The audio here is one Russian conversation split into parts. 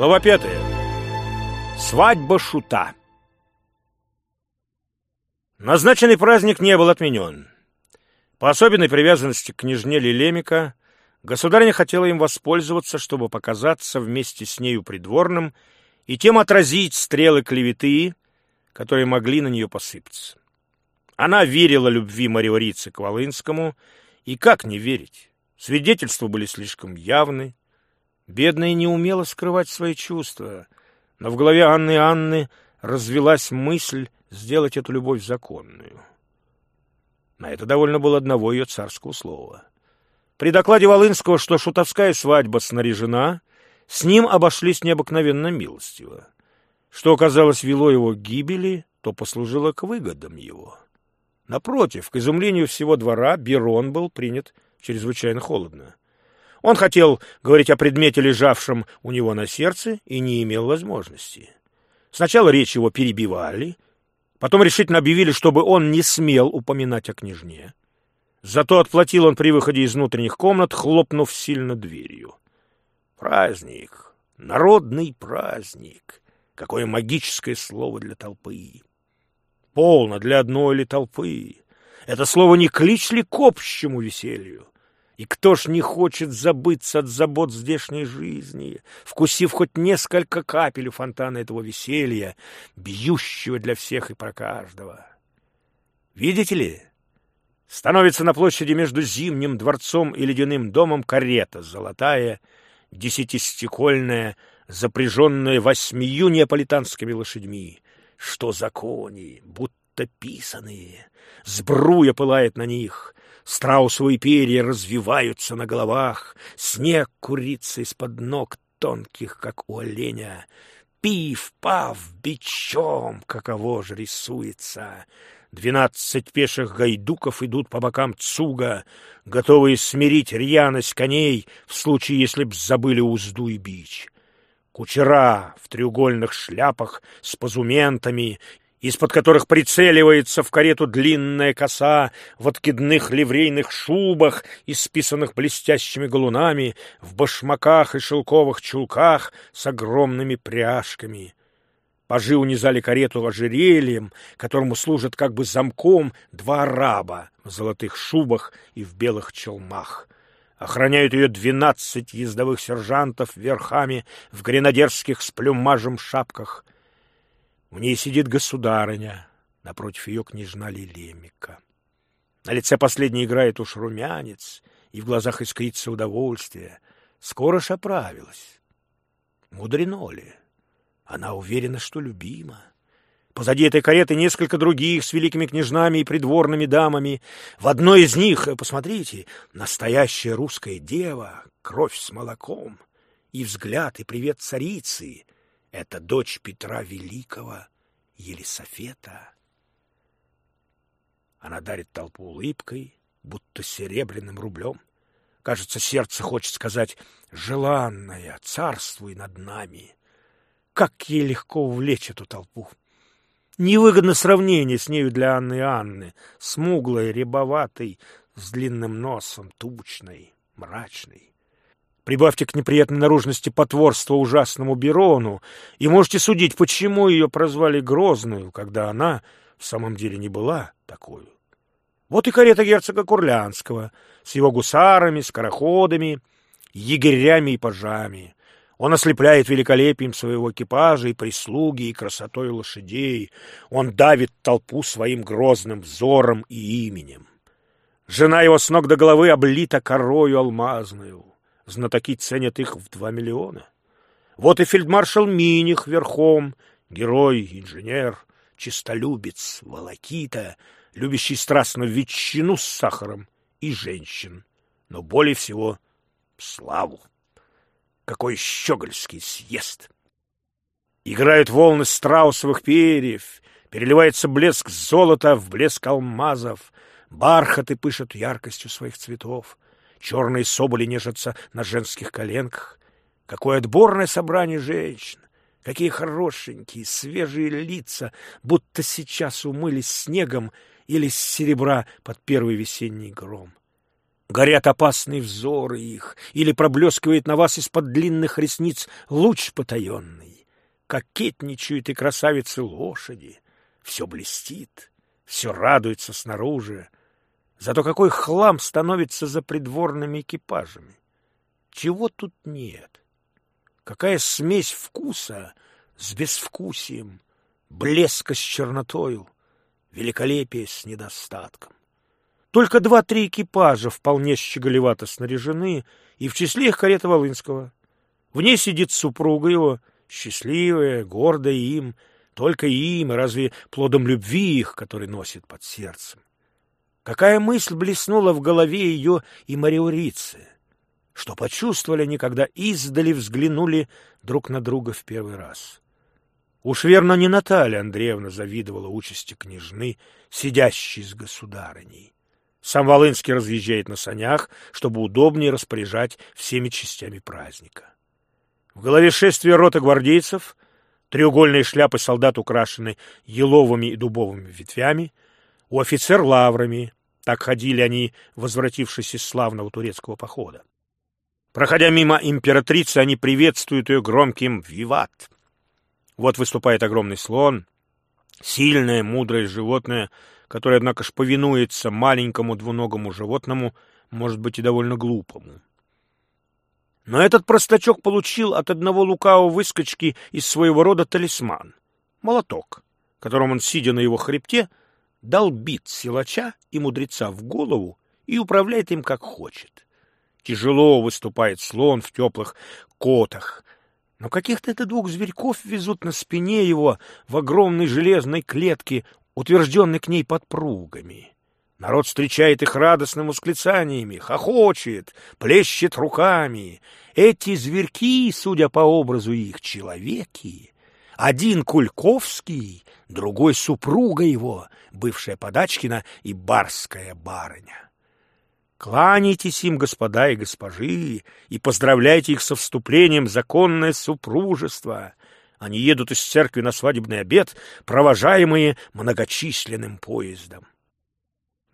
Глава пятая. Свадьба шута. Назначенный праздник не был отменен. По особенной привязанности к княжне Лелемика государыня хотела им воспользоваться, чтобы показаться вместе с нею придворным и тем отразить стрелы клеветы, которые могли на нее посыпаться. Она верила любви Мариорицы к Волынскому, и как не верить? Свидетельства были слишком явны. Бедная не умела скрывать свои чувства, но в голове Анны Анны развелась мысль сделать эту любовь законную. На это довольно было одного ее царского слова. При докладе Волынского, что шутовская свадьба снаряжена, с ним обошлись необыкновенно милостиво. Что, казалось, вело его к гибели, то послужило к выгодам его. Напротив, к изумлению всего двора, Берон был принят чрезвычайно холодно. Он хотел говорить о предмете, лежавшем у него на сердце, и не имел возможности. Сначала речь его перебивали, потом решительно объявили, чтобы он не смел упоминать о княжне. Зато отплатил он при выходе из внутренних комнат, хлопнув сильно дверью. Праздник, народный праздник. Какое магическое слово для толпы полно для одной ли толпы. Это слово не клич ли к общему веселью? И кто ж не хочет забыться от забот здешней жизни, вкусив хоть несколько капель у фонтана этого веселья, бьющего для всех и про каждого? Видите ли, становится на площади между Зимним дворцом и Ледяным домом карета золотая, десятистекольная, запряженная восьмию неаполитанскими лошадьми, что закони, будто писаные. Сбруя пылает на них, страусовые перья развиваются на головах, снег курится из-под ног тонких, как у оленя. Пив-пав бичом, каково же рисуется. Двенадцать пеших гайдуков идут по бокам цуга, готовые смирить рьяность коней в случае, если б забыли узду и бич. Кучера в треугольных шляпах с позументами, из-под которых прицеливается в карету длинная коса, в откидных ливрейных шубах, исписанных блестящими галунами, в башмаках и шелковых чулках с огромными пряжками. Пажи унизали карету ожерельем, которому служат как бы замком два араба в золотых шубах и в белых челмах. Охраняют ее двенадцать ездовых сержантов верхами в гренадерских с плюмажем шапках. В ней сидит государыня, напротив ее княжна Лилемика. На лице последней играет уж румянец, и в глазах искрится удовольствие. Скоро ж оправилась. Мудрено ли? Она уверена, что любима. Позади этой кареты несколько других с великими княжнами и придворными дамами. В одной из них, посмотрите, настоящая русская дева, кровь с молоком, и взгляд, и привет царицы. Это дочь Петра Великого, Елисофета. Она дарит толпу улыбкой, будто серебряным рублем. Кажется, сердце хочет сказать «желанная, царствуй над нами». Как ей легко увлечь эту толпу! Невыгодно сравнение с нею для Анны и Анны, смуглой, рябоватой, с длинным носом, тучной, мрачной. Прибавьте к неприятной наружности потворство ужасному Берону, и можете судить, почему ее прозвали Грозную, когда она в самом деле не была такой. Вот и карета герцога Курлянского с его гусарами, скороходами, егерями и пажами. Он ослепляет великолепием своего экипажа и прислуги, и красотой лошадей. Он давит толпу своим грозным взором и именем. Жена его с ног до головы облита корою алмазную. Знатоки ценят их в два миллиона. Вот и фельдмаршал Миних верхом, герой, инженер, чистолюбец, волокита, любящий страстно ветчину с сахаром и женщин, но более всего славу. Какой щегольский съезд! Играют волны страусовых перьев, переливается блеск золота в блеск алмазов, бархаты пышут яркостью своих цветов, черные соболи нежатся на женских коленках. Какое отборное собрание женщин! Какие хорошенькие, свежие лица, будто сейчас умылись снегом или с серебра под первый весенний гром. Горят опасные взоры их, или проблескивает на вас из-под длинных ресниц луч потаенный. Кокетничают и красавицы лошади. Все блестит, все радуется снаружи. Зато какой хлам становится за придворными экипажами. Чего тут нет? Какая смесь вкуса с безвкусием, блеска с чернотою, великолепие с недостатком. Только два-три экипажа вполне щеголевато снаряжены, и в числе их карета Волынского. В ней сидит супруга его, счастливая, гордая им, только им, разве плодом любви их, который носит под сердцем. Какая мысль блеснула в голове ее и Мариорицы, что почувствовали они, когда издали взглянули друг на друга в первый раз. Уж верно, не Наталья Андреевна завидовала участи княжны, сидящей с государыней. Сам Волынский разъезжает на санях, чтобы удобнее распоряжать всеми частями праздника. В голове шествия рота гвардейцев, треугольные шляпы солдат украшены еловыми и дубовыми ветвями, у офицер лаврами, так ходили они, возвратившись из славного турецкого похода. Проходя мимо императрицы, они приветствуют ее громким «Виват!». Вот выступает огромный слон, сильное, мудрое животное, которое, однако ж, повинуется маленькому двуногому животному, может быть и довольно глупому. Но этот простачок получил от одного лукавого выскочки из своего рода талисман — молоток, которым он, сидя на его хребте, долбит силача и мудреца в голову и управляет им как хочет. Тяжело выступает слон в теплых котах, но каких-то это двух зверьков везут на спине его в огромной железной клетке, утвержденной к ней подпругами. Народ встречает их радостным восклицаниями, хохочет, плещет руками. Эти зверьки, судя по образу их, человеки. Один Кульковский, другой супруга его, бывшая Подачкина и барская барыня. Кланяйтесь им, господа и госпожи, и поздравляйте их со вступлением в законное супружество. Они едут из церкви на свадебный обед, провожаемые многочисленным поездом.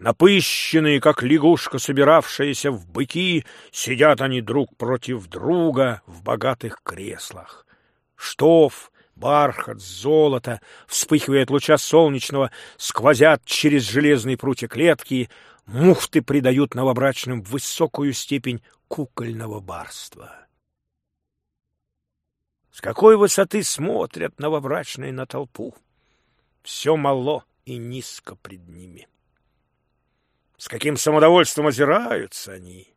Напыщенные, как лягушка, собиравшаяся в быки, сидят они друг против друга в богатых креслах. Штоф, бархат, золото, вспыхивая от луча солнечного, сквозят через железные прутья клетки, муфты придают новобрачным высокую степень кукольного барства. С какой высоты смотрят новобрачные на толпу? Все мало и низко пред ними. С каким самодовольством озираются они!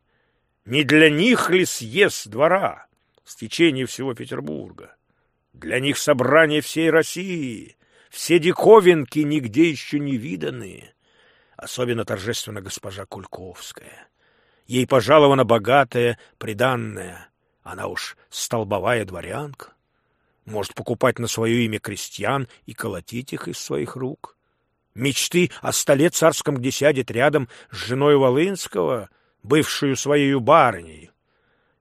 Не для них ли съезд двора, стечение всего Петербурга? Для них собрание всей России, все диковинки нигде еще не виданные. Особенно торжественно госпожа Кульковская. Ей пожалована богатая, приданная. Она уж столбовая дворянка. Может покупать на свое имя крестьян и колотить их из своих рук. Мечты о столе царском, где сядет рядом с женой Волынского, бывшую своей барыней.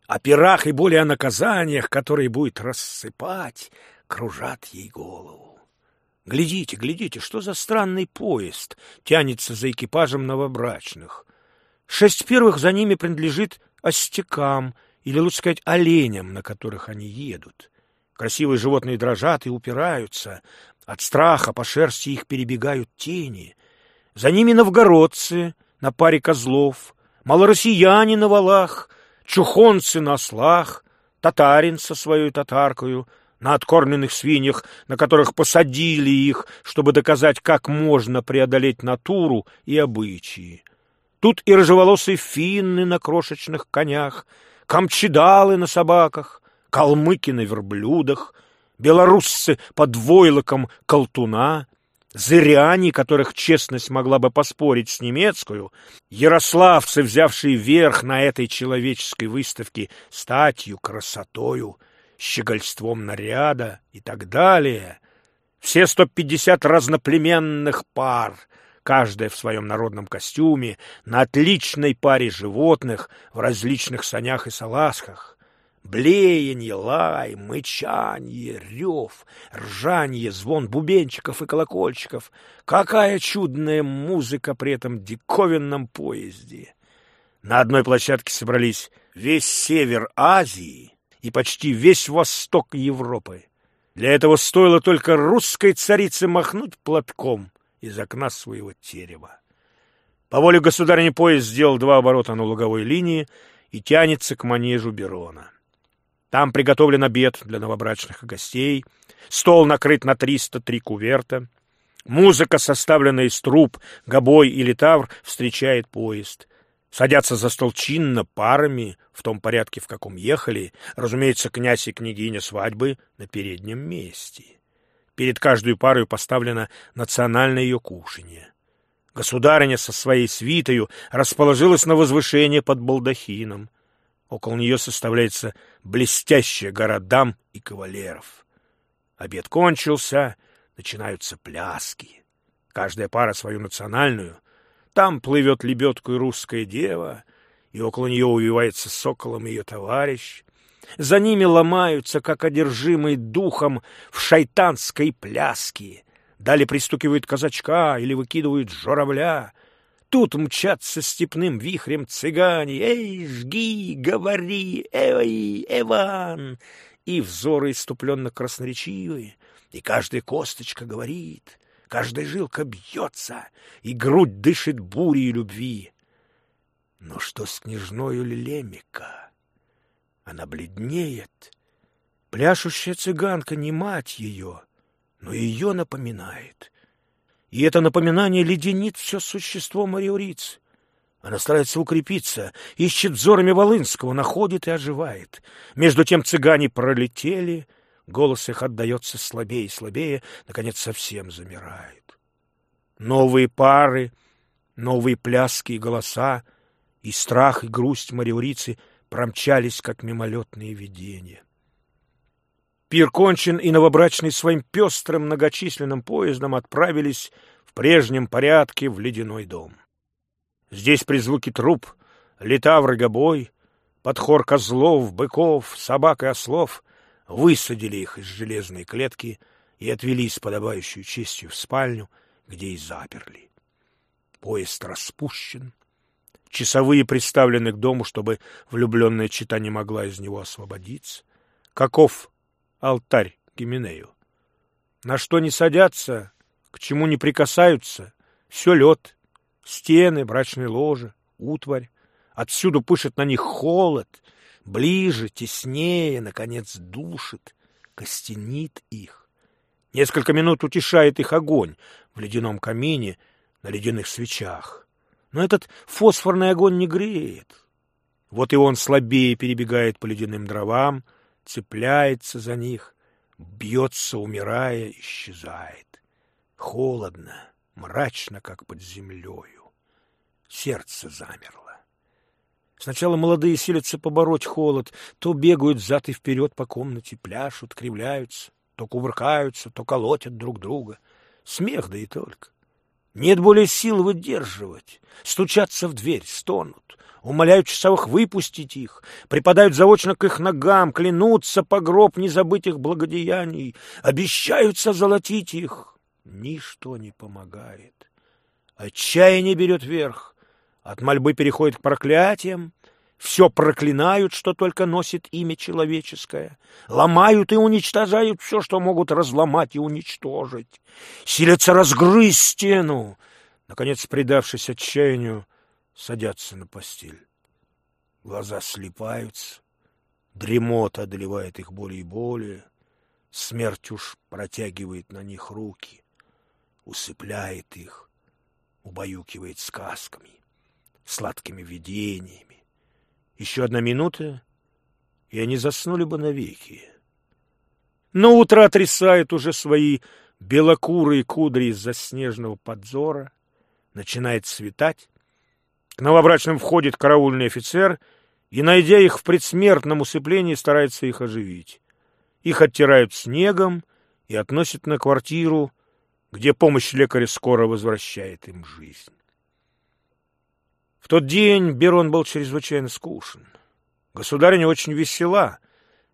О пирах и более о наказаниях, которые будет рассыпать, кружат ей голову. Глядите, глядите, что за странный поезд тянется за экипажем новобрачных. Шесть первых за ними принадлежит остякам, или, лучше сказать, оленям, на которых они едут. Красивые животные дрожат и упираются. От страха по шерсти их перебегают тени. За ними новгородцы на паре козлов, малороссияне на валах, чухонцы на ослах, татарин со своей татаркою — на откормленных свиньях, на которых посадили их, чтобы доказать, как можно преодолеть натуру и обычаи. Тут и рыжеволосые финны на крошечных конях, камчедалы на собаках, калмыки на верблюдах, белорусцы под войлоком колтуна, зыряне, которых честность могла бы поспорить с немецкую, ярославцы, взявшие верх на этой человеческой выставке статью, красотою — щегольством наряда и так далее. Все сто пятьдесят разноплеменных пар, каждая в своем народном костюме, на отличной паре животных в различных санях и салазках. Блеяние, лай, мычанье, рев, ржанье, звон бубенчиков и колокольчиков. Какая чудная музыка при этом диковинном поезде! На одной площадке собрались весь север Азии и почти весь восток Европы. Для этого стоило только русской царице махнуть платком из окна своего терева. По воле государыни поезд сделал два оборота на луговой линии и тянется к манежу Берона. Там приготовлен обед для новобрачных гостей, стол накрыт на 303 куверта, музыка, составленная из труб, гобой и литавр, встречает поезд. Садятся за стол чинно, парами, в том порядке, в каком ехали, разумеется, князь и княгиня свадьбы на переднем месте. Перед каждой парой поставлено национальное ее кушанье. Государыня со своей свитою расположилась на возвышении под балдахином. Около нее составляется блестящая гора дам и кавалеров. Обед кончился, начинаются пляски. Каждая пара свою национальную. Там плывет лебедку и русская дева, и около нее увивается соколом ее товарищ. За ними ломаются, как одержимые духом, в шайтанской пляске. Далее пристукивают казачка или выкидывают журавля — Тут мчатся степным вихрем цыгане. «Эй, жги, говори, эй, Иван!» И взоры иступленно красноречивые, и каждая косточка говорит, каждая жилка бьется, и грудь дышит бурей любви. Но что с княжною Лемика? Она бледнеет. Пляшущая цыганка не мать ее, но ее напоминает — и это напоминание леденит все существо Мариорицы. Она старается укрепиться, ищет взорами Волынского, находит и оживает. Между тем цыгане пролетели, голос их отдается слабее и слабее, наконец совсем замирает. Новые пары, новые пляски и голоса, и страх, и грусть Мариорицы промчались, как мимолетные видения. Пир кончен, и новобрачные своим пестрым многочисленным поездом отправились в прежнем порядке в ледяной дом. Здесь при звуке труп, летавры гобой, под хор козлов, быков, собак и ослов высадили их из железной клетки и отвели с подобающей честью в спальню, где и заперли. Поезд распущен, часовые приставлены к дому, чтобы влюбленная чита не могла из него освободиться. Каков алтарь Гименею. На что не садятся, к чему не прикасаются, все лед, стены, брачные ложи, утварь. Отсюда пышет на них холод, ближе, теснее, наконец, душит, костенит их. Несколько минут утешает их огонь в ледяном камине на ледяных свечах. Но этот фосфорный огонь не греет. Вот и он слабее перебегает по ледяным дровам, цепляется за них, бьется, умирая, исчезает. Холодно, мрачно, как под землею. Сердце замерло. Сначала молодые силятся побороть холод, то бегают взад и вперед по комнате, пляшут, кривляются, то кувыркаются, то колотят друг друга. Смех да и только. Нет более сил выдерживать. Стучатся в дверь, стонут умоляют часовых выпустить их, припадают заочно к их ногам, клянутся по гроб не забыть их благодеяний, обещаются золотить их. Ничто не помогает. Отчаяние берет верх, от мольбы переходит к проклятиям, все проклинают, что только носит имя человеческое, ломают и уничтожают все, что могут разломать и уничтожить, силятся разгрызть стену. Наконец, предавшись отчаянию, садятся на постель. Глаза слипаются, дремота одолевает их более и более, смерть уж протягивает на них руки, усыпляет их, убаюкивает сказками, сладкими видениями. Еще одна минута, и они заснули бы навеки. Но утро отрисает уже свои белокурые кудри из-за снежного подзора, начинает светать, к новобрачным входит караульный офицер и, найдя их в предсмертном усыплении, старается их оживить. Их оттирают снегом и относят на квартиру, где помощь лекаря скоро возвращает им жизнь. В тот день Берон был чрезвычайно скучен. Государыня очень весела,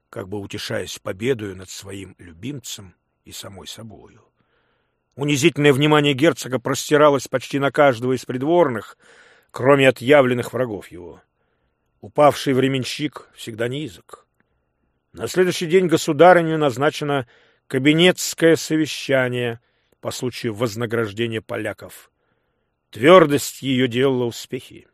как бы утешаясь победою над своим любимцем и самой собою. Унизительное внимание герцога простиралось почти на каждого из придворных — кроме отъявленных врагов его. Упавший временщик всегда низок. На следующий день государыню назначено кабинетское совещание по случаю вознаграждения поляков. Твердость ее делала успехи.